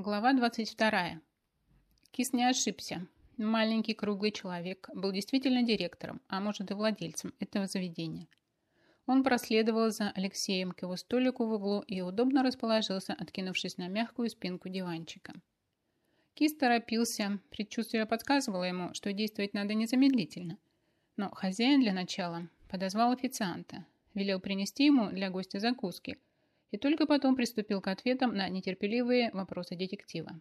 Глава 22. Кис не ошибся. Маленький круглый человек был действительно директором, а может и владельцем этого заведения. Он проследовал за Алексеем к его столику в углу и удобно расположился, откинувшись на мягкую спинку диванчика. Кис торопился, предчувствие подсказывало ему, что действовать надо незамедлительно. Но хозяин для начала подозвал официанта, велел принести ему для гостя закуски – и только потом приступил к ответам на нетерпеливые вопросы детектива.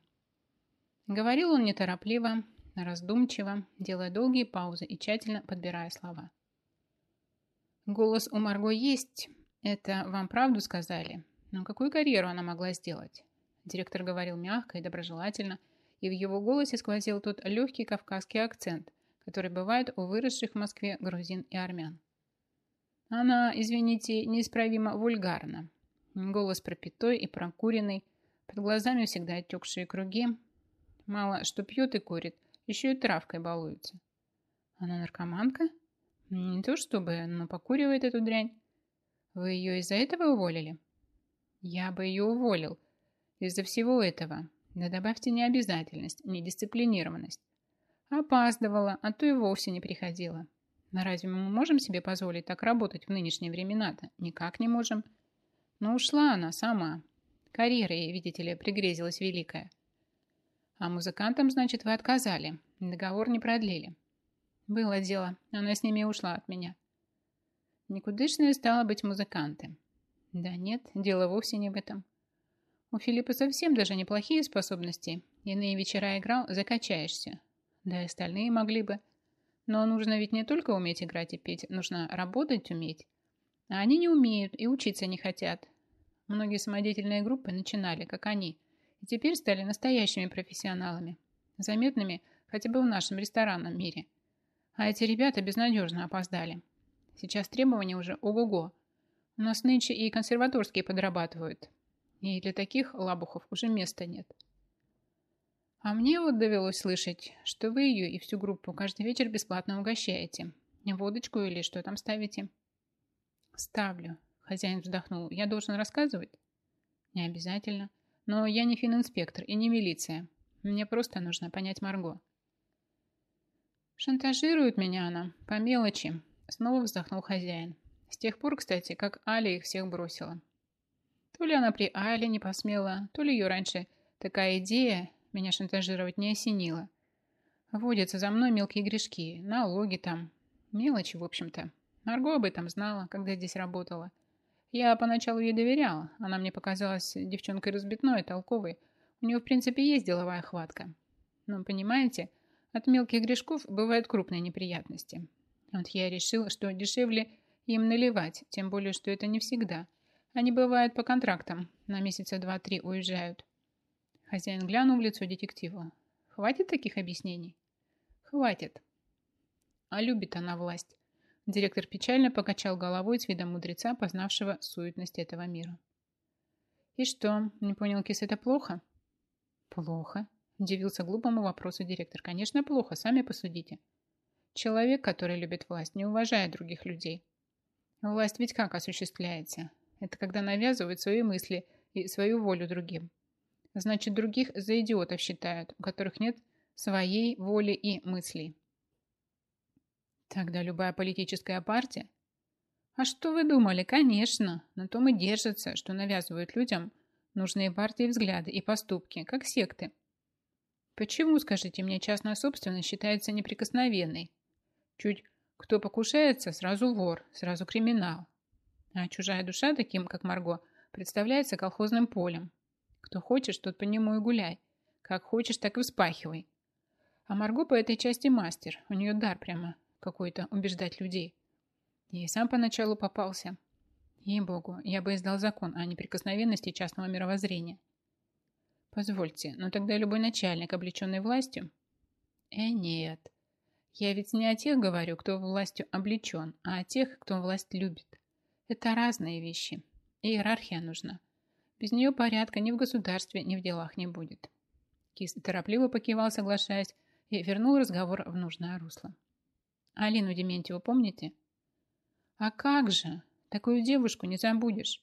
Говорил он неторопливо, раздумчиво, делая долгие паузы и тщательно подбирая слова. «Голос у Марго есть, это вам правду сказали? Но какую карьеру она могла сделать?» Директор говорил мягко и доброжелательно, и в его голосе сквозил тот легкий кавказский акцент, который бывает у выросших в Москве грузин и армян. Она, извините, неисправимо вульгарна, Голос пропитой и прокуренный, под глазами всегда отекшие круги. Мало что пьет и курит, еще и травкой балуется. Она наркоманка? Не то чтобы, но покуривает эту дрянь. Вы ее из-за этого уволили? Я бы ее уволил. Из-за всего этого. Да добавьте необязательность, недисциплинированность. Опаздывала, а то и вовсе не приходила. Но разве мы можем себе позволить так работать в нынешние времена-то? Никак не можем. Но ушла она сама. Карьера ей, видите ли, пригрезилась великая. А музыкантам, значит, вы отказали. Договор не продлили. Было дело. Она с ними ушла от меня. Никудышные стало быть музыканты. Да нет, дело вовсе не в этом. У Филиппа совсем даже неплохие способности. Иные вечера играл, закачаешься. Да и остальные могли бы. Но нужно ведь не только уметь играть и петь, нужно работать уметь. А они не умеют и учиться не хотят. Многие самодеятельные группы начинали, как они, и теперь стали настоящими профессионалами, заметными хотя бы в нашем ресторанном мире. А эти ребята безнадежно опоздали. Сейчас требования уже ого-го. У нас нынче и консерваторские подрабатывают. И для таких лабухов уже места нет. А мне вот довелось слышать, что вы ее и всю группу каждый вечер бесплатно угощаете. Водочку или что там ставите. Ставлю. Хозяин вздохнул. Я должен рассказывать? Не обязательно. Но я не фининспектор и не милиция. Мне просто нужно понять Марго. Шантажирует меня она. По мелочи. Снова вздохнул хозяин. С тех пор, кстати, как Аля их всех бросила. То ли она при Але не посмела, то ли ее раньше такая идея меня шантажировать не осенила. Водятся за мной мелкие грешки, налоги там. Мелочи, в общем-то. Марго об этом знала, когда здесь работала. Я поначалу ей доверяла. Она мне показалась девчонкой разбитной, толковой. У нее, в принципе, есть деловая хватка. Но, понимаете, от мелких грешков бывают крупные неприятности. Вот я решил, что дешевле им наливать, тем более, что это не всегда. Они бывают по контрактам, на месяца два-три уезжают. Хозяин глянул в лицо детективу. Хватит таких объяснений? Хватит. А любит она власть. Директор печально покачал головой с видом мудреца, познавшего суетность этого мира. «И что, не понял Кис, это плохо?» «Плохо», – удивился глупому вопросу директор. «Конечно, плохо, сами посудите. Человек, который любит власть, не уважает других людей. Власть ведь как осуществляется? Это когда навязывают свои мысли и свою волю другим. Значит, других за идиотов считают, у которых нет своей воли и мыслей. Тогда любая политическая партия? А что вы думали? Конечно, на том и держатся, что навязывают людям нужные партии взгляды и поступки, как секты. Почему, скажите мне, частная собственность считается неприкосновенной? Чуть кто покушается, сразу вор, сразу криминал. А чужая душа, таким как Марго, представляется колхозным полем. Кто хочешь, тот по нему и гуляй. Как хочешь, так и вспахивай. А Марго по этой части мастер, у нее дар прямо какой-то убеждать людей. И сам поначалу попался. Ей-богу, я бы издал закон о неприкосновенности частного мировоззрения. Позвольте, но тогда любой начальник, облеченный властью... Э, нет. Я ведь не о тех говорю, кто властью облечен, а о тех, кто власть любит. Это разные вещи. Иерархия нужна. Без нее порядка ни в государстве, ни в делах не будет. Кис торопливо покивал, соглашаясь, и вернул разговор в нужное русло. Алину Дементьеву помните? А как же? Такую девушку не забудешь.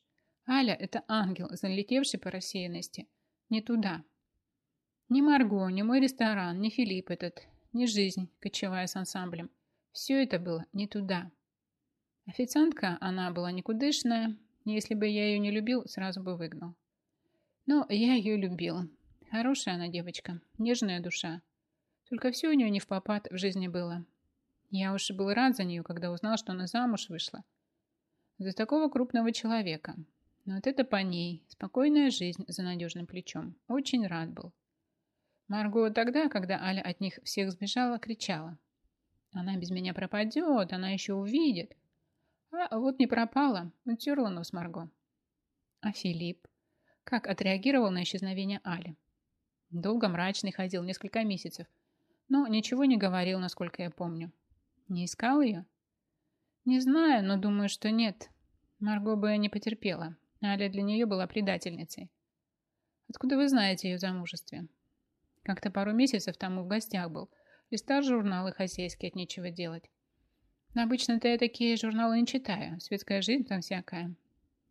Аля – это ангел, залетевший по рассеянности. Не туда. Ни Марго, ни мой ресторан, ни Филипп этот, ни жизнь, кочевая с ансамблем. Все это было не туда. Официантка, она была никудышная. Если бы я ее не любил, сразу бы выгнал. Но я ее любил. Хорошая она девочка, нежная душа. Только все у нее не в попад в жизни было. Я уж был рад за нее, когда узнал, что она замуж вышла. За такого крупного человека. Но вот это по ней. Спокойная жизнь за надежным плечом. Очень рад был. Марго тогда, когда Аля от них всех сбежала, кричала. Она без меня пропадет, она еще увидит. А вот не пропала, утерла нос Марго. А Филипп? Как отреагировал на исчезновение Али? Долго мрачный ходил, несколько месяцев. Но ничего не говорил, насколько я помню. Не искал ее? Не знаю, но думаю, что нет. Марго бы не потерпела. Аля для нее была предательницей. Откуда вы знаете ее замужестве? Как-то пару месяцев тому в гостях был. Листал журналы хозяйские от нечего делать. Обычно-то я такие журналы не читаю. Светская жизнь там всякая.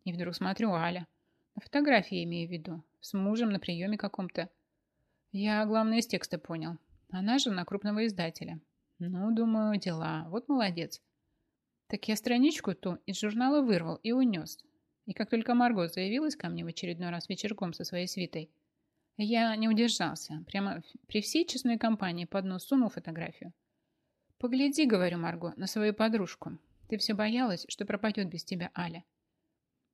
И вдруг смотрю Аля. На фотографии имею в виду. С мужем на приеме каком-то. Я главное из текста понял. Она жена крупного издателя. Ну, думаю, дела. Вот молодец. Так я страничку ту из журнала вырвал и унес. И как только Марго заявилась ко мне в очередной раз вечерком со своей свитой, я не удержался. Прямо при всей честной компании под нос сунул фотографию. «Погляди, — говорю Марго, — на свою подружку. Ты все боялась, что пропадет без тебя Аля».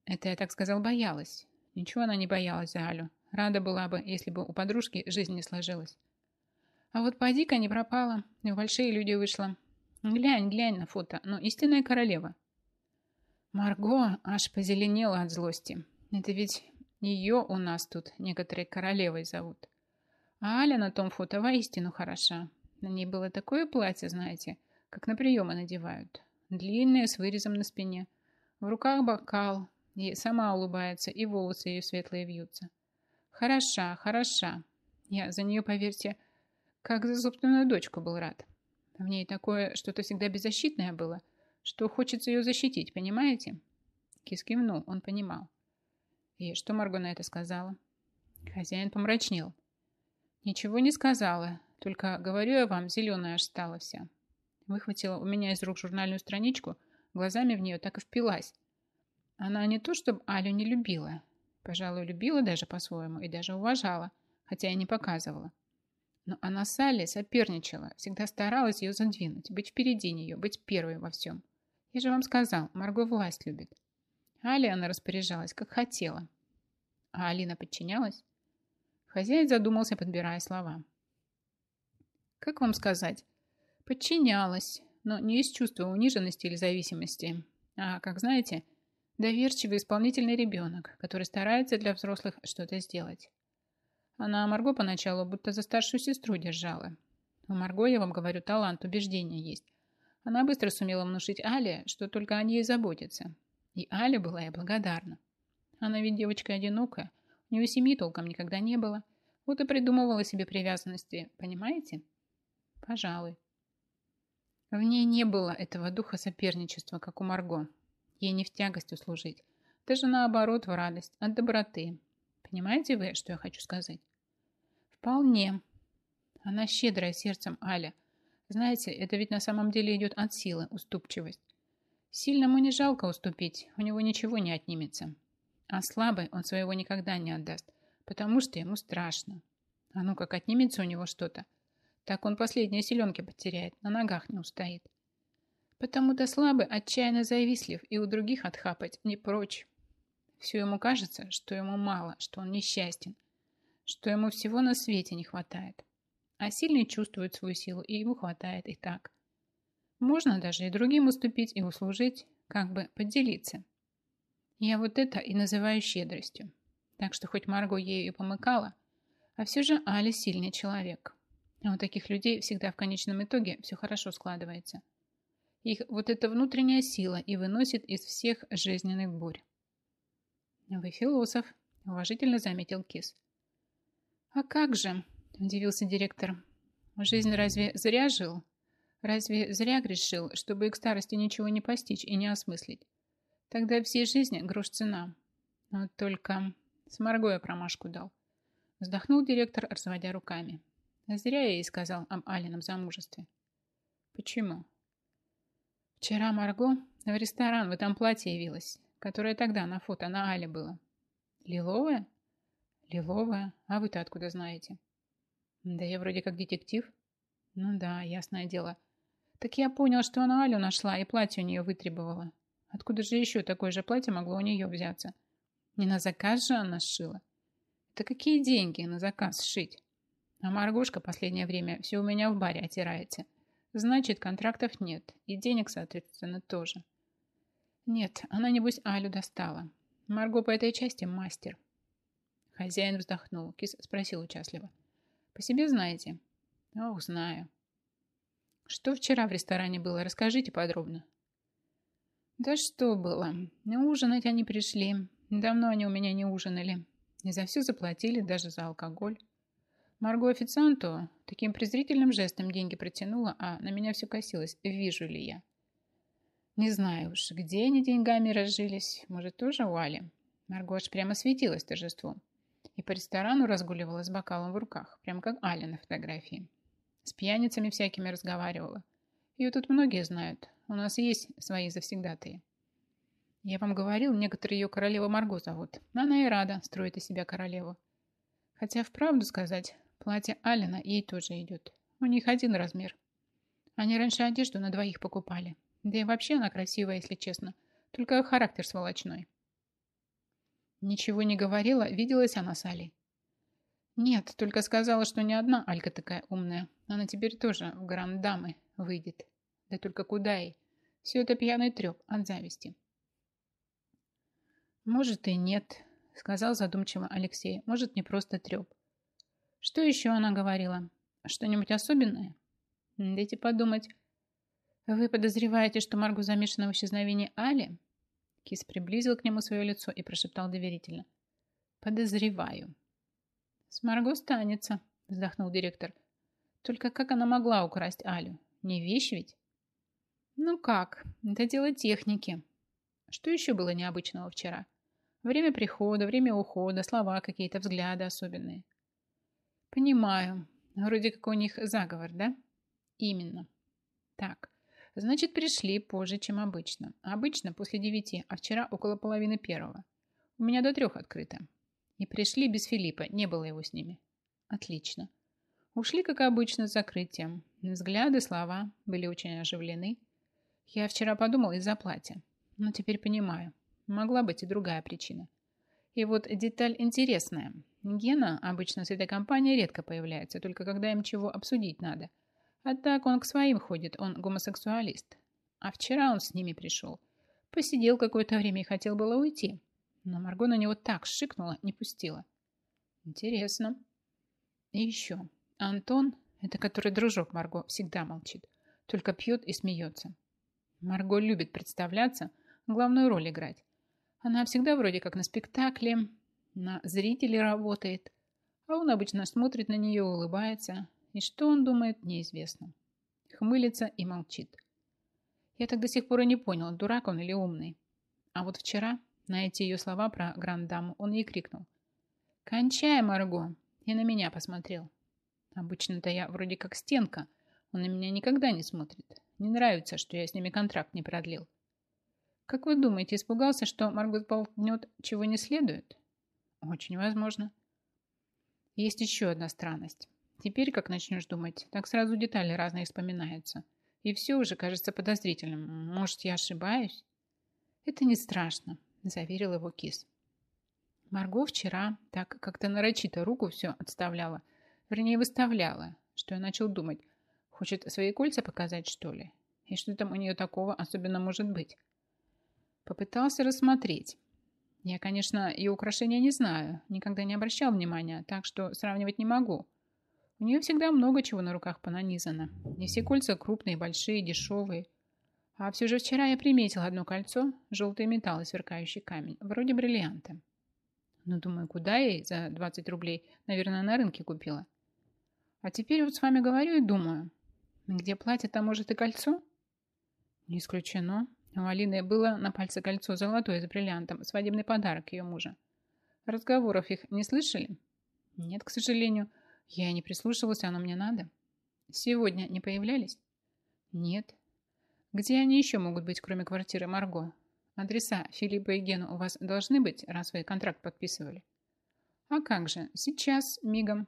Это я так сказал боялась. Ничего она не боялась за Алю. Рада была бы, если бы у подружки жизнь не сложилась. А вот поди-ка не пропала. В большие люди вышла. Глянь, глянь на фото. Ну, истинная королева. Марго аж позеленела от злости. Это ведь ее у нас тут некоторые королевой зовут. А Аля на том фото воистину хороша. На ней было такое платье, знаете, как на приемы надевают. Длинное, с вырезом на спине. В руках бокал. И сама улыбается, и волосы ее светлые вьются. Хороша, хороша. Я за нее, поверьте, как за собственную дочку был рад. В ней такое что-то всегда беззащитное было, что хочется ее защитить, понимаете? Кис кивнул, он понимал. И что Марго на это сказала? Хозяин помрачнел. Ничего не сказала, только говорю я вам, зеленая аж стала вся. Выхватила у меня из рук журнальную страничку, глазами в нее так и впилась. Она не то, чтобы Алю не любила. Пожалуй, любила даже по-своему и даже уважала, хотя и не показывала. Но она с Аллой соперничала, всегда старалась ее задвинуть, быть впереди нее, быть первой во всем. Я же вам сказал, Марго власть любит. Али она распоряжалась, как хотела. А Алина подчинялась? Хозяин задумался, подбирая слова. Как вам сказать? Подчинялась, но не из чувства униженности или зависимости, а, как знаете, доверчивый исполнительный ребенок, который старается для взрослых что-то сделать. Она Марго поначалу будто за старшую сестру держала. У Марго, я вам говорю, талант, убеждения есть. Она быстро сумела внушить Але, что только о ней заботится, и Аля была ей благодарна. Она ведь девочка одинокая, у нее семьи толком никогда не было. Вот и придумывала себе привязанности, понимаете? Пожалуй. В ней не было этого духа соперничества, как у Марго. Ей не в тягость услужить. Даже наоборот, в радость, от доброты. Понимаете вы, что я хочу сказать? Вполне. Она щедрая сердцем Аля. Знаете, это ведь на самом деле идет от силы, уступчивость. Сильному не жалко уступить, у него ничего не отнимется. А слабый он своего никогда не отдаст, потому что ему страшно. А ну как отнимется у него что-то, так он последние силенки потеряет, на ногах не устоит. Потому-то слабый отчаянно завистлив и у других отхапать не прочь. Все ему кажется, что ему мало, что он несчастен, что ему всего на свете не хватает. А сильный чувствует свою силу, и ему хватает и так. Можно даже и другим уступить и услужить, как бы поделиться. Я вот это и называю щедростью. Так что хоть Марго ею и помыкала, а все же Аля сильный человек. А у таких людей всегда в конечном итоге все хорошо складывается. Их вот эта внутренняя сила и выносит из всех жизненных бурь. «Вы философ», – уважительно заметил Кис. «А как же?» – удивился директор. «Жизнь разве зря жил?» Разве зря грешил, чтобы и к старости ничего не постичь и не осмыслить? Тогда всей жизни грош цена. Но только с Марго я промашку дал. Вздохнул директор, разводя руками. Зря я ей сказал об Алином замужестве. Почему? Вчера Марго в ресторан в этом платье явилась, которое тогда на фото на Але было. Лиловое? Лиловое. А вы-то откуда знаете? Да я вроде как детектив. Ну да, ясное дело. Так я понял, что она Алю нашла и платье у нее вытребовала. Откуда же еще такое же платье могло у нее взяться? Не на заказ же она сшила. Это какие деньги на заказ сшить? А Маргошка последнее время все у меня в баре отирается. Значит, контрактов нет. И денег, соответственно, тоже. Нет, она, небось, Алю достала. Марго по этой части мастер. Хозяин вздохнул. Кис спросил участливо. По себе знаете? Ох, знаю. Что вчера в ресторане было? Расскажите подробно. Да что было? Ужинать они пришли. Давно они у меня не ужинали. И за все заплатили, даже за алкоголь. Марго официанту таким презрительным жестом деньги протянула, а на меня все косилось, вижу ли я. Не знаю уж, где они деньгами разжились. Может, тоже у Али? Марго аж прямо светилась торжеством. И по ресторану разгуливала с бокалом в руках, прям как Аля на фотографии. С пьяницами всякими разговаривала. Ее тут многие знают. У нас есть свои завсегдатые. Я вам говорил, некоторые ее королева Марго зовут. Она и рада строит из себя королеву. Хотя, вправду сказать, Платье Алина ей тоже идет. У них один размер. Они раньше одежду на двоих покупали. Да и вообще она красивая, если честно. Только характер сволочной. Ничего не говорила, виделась она с Алей. Нет, только сказала, что не одна Алька такая умная. Она теперь тоже в гранд-дамы выйдет. Да только куда ей? Все это пьяный треп от зависти. Может и нет, сказал задумчиво Алексей. Может, не просто треп. Что еще она говорила? Что-нибудь особенное? Дайте подумать. Вы подозреваете, что Маргу замешана в исчезновении Али? Кис приблизил к нему свое лицо и прошептал доверительно. Подозреваю. С станется, вздохнул директор. Только как она могла украсть Алю? Не вещь ведь? Ну как? Это дело техники. Что еще было необычного вчера? Время прихода, время ухода, слова какие-то, взгляды особенные. Понимаю. Вроде как у них заговор, да? Именно. Так, значит, пришли позже, чем обычно. Обычно после девяти, а вчера около половины первого. У меня до трех открыто. И пришли без Филиппа, не было его с ними. Отлично. Ушли, как обычно, с закрытием. Взгляды, слова были очень оживлены. Я вчера подумал из-за платья. Но теперь понимаю. Могла быть и другая причина. И вот деталь интересная. Гена обычно с этой компанией редко появляется, только когда им чего обсудить надо. А так он к своим ходит, он гомосексуалист. А вчера он с ними пришел. Посидел какое-то время и хотел было уйти. Но Марго на него так шикнула, не пустила. Интересно. И еще. Антон, это который дружок Марго, всегда молчит. Только пьет и смеется. Марго любит представляться, главную роль играть. Она всегда вроде как на спектакле, на зрителей работает, а он обычно смотрит на нее, улыбается, и что он думает, неизвестно. Хмылится и молчит. Я так до сих пор и не понял, дурак он или умный. А вот вчера на эти ее слова про грандаму он ей крикнул. «Кончай, Марго!» и на меня посмотрел. Обычно-то я вроде как стенка. Он на меня никогда не смотрит. Не нравится, что я с ними контракт не продлил. Как вы думаете, испугался, что Марго болтнет чего не следует? Очень возможно. Есть еще одна странность. Теперь, как начнешь думать, так сразу детали разные вспоминаются. И все уже кажется подозрительным. Может, я ошибаюсь? Это не страшно, заверил его Кис. Марго вчера так как-то нарочито руку все отставляла. Вернее, выставляла, что я начал думать. Хочет свои кольца показать, что ли? И что там у нее такого особенно может быть? Попытался рассмотреть. Я, конечно, ее украшения не знаю, никогда не обращал внимания, так что сравнивать не могу. У нее всегда много чего на руках понанизано. Не все кольца крупные, большие, дешевые. А все же вчера я приметил одно кольцо, желтый металл и сверкающий камень, вроде бриллианта. Ну, думаю, куда ей за 20 рублей, наверное, на рынке купила. А теперь вот с вами говорю и думаю, где платье, там может и кольцо? Не исключено. У Алины было на пальце кольцо золотое с бриллиантом, свадебный подарок ее мужа. Разговоров их не слышали? Нет, к сожалению. Я и не прислушивался, оно мне надо. Сегодня не появлялись? Нет. Где они еще могут быть, кроме квартиры Марго? Адреса Филиппа и Гену у вас должны быть, раз вы контракт подписывали? А как же, сейчас, мигом.